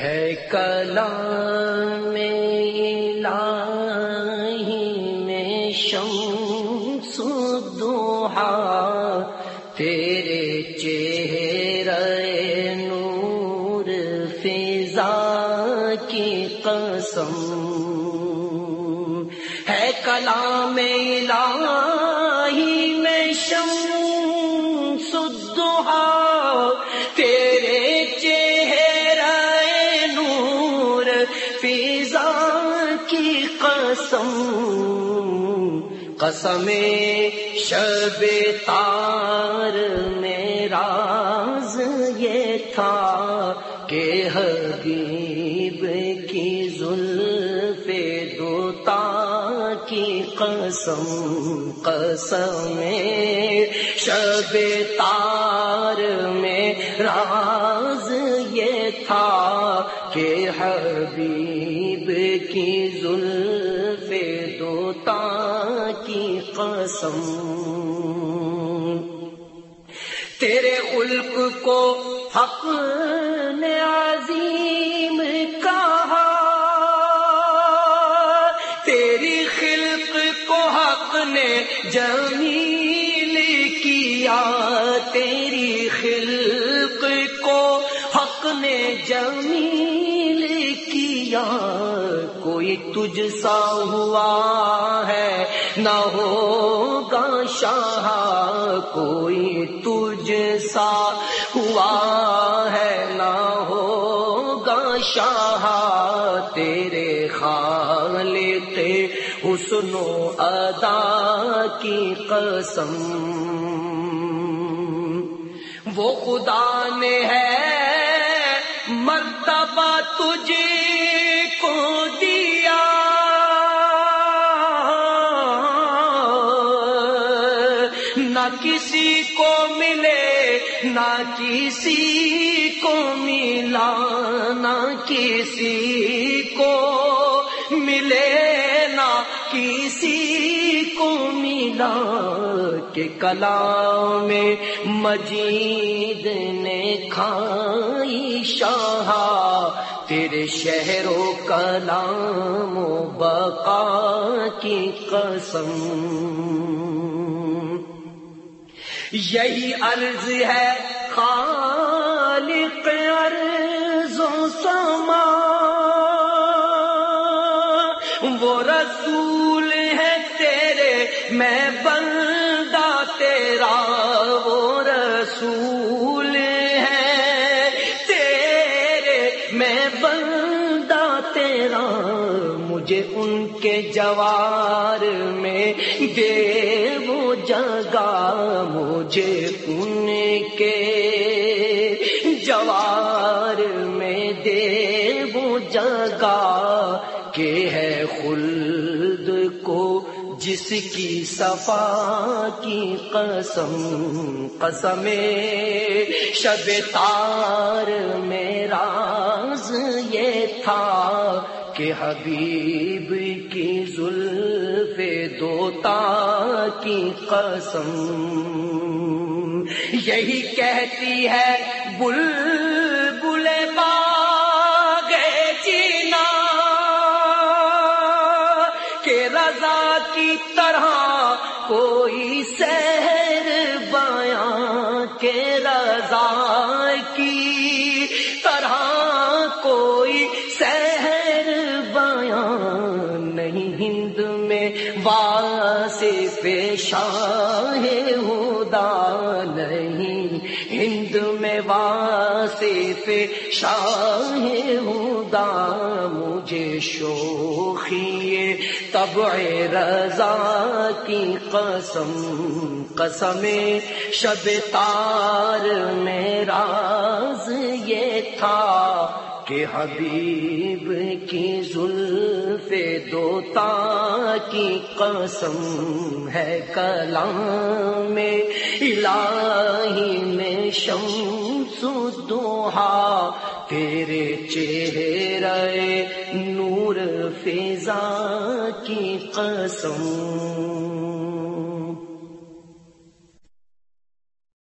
ہے کلام الہی میں شمس دوہا تیرے چہرے نور فضا کی قسم۔ ہے کلام الہی قسم قسم شب تار میں راز یہ تھا کہ حبیب کی زلف دوتا کی قسم قسم شب تار میں راز یہ تھا کہ حبیب کی زلف دوتا کی قسم۔ تیرے خلق کو حق نے عظیم کہا۔ تیری خلق کو حق نے جمی کوئی تجھ سا ہوا ہے، نہ ہوگا شاہ، کوئی تجھ سا ہوا ہے، نہ ہوگا شاہ، تیرے خالق حسن و ادا کی قسم۔ وہ خدا نے ہے، مرتبہ تجھے کو دیا۔ نہ کسی کو ملے، نہ کسی کو ملا، نہ کسی کو ملے، نہ کسی کو ملا کہ کلام مجید نے کھائی شاہ۔ تیرے شہر و کلام و بقا کی قسم۔ یہی عرض ہے خالق عرض و سما۔ وہ رسول ہے تیرے میں بندہ تیرا مجھے ان کے جوار میں دے وہ جگہ، مجھے ان کے جوار میں دے وہ جگہ کہ ہے خلد کو جس کی صفا کی قسم قسم شب تار میں راز یہ تھا۔ کہ حبیب کی زلف دوتا کی قسم۔ یہی کہتی ہے بل بل باغ جینا کہ رضا کی طرح کوئی سیر ہند میں واس شاہ ہدا نہیں۔ ہند میں واصف شاہ ہدا مجھے شوخی طبع رضا کی قسم قسم شب تار میں راز یہ تھا۔ کہ حبیب کی زلف دوتا کی قسم ہے کلام میں الہی میں شمس دوہا تیرے چہرے نور فضا کی قسم